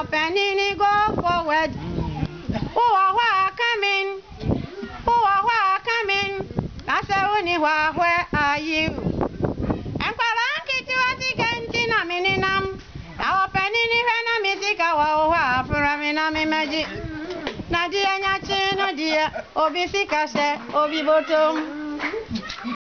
Openini go forward. Uwawa coming. Uwawa coming. Kaseuni wa where are you? Enkwara nkiti watike nti na mininam. Na openini hena mitika wa uwa afura minami meji. Na diya nyachinu diya. Obi sikase, obi botom.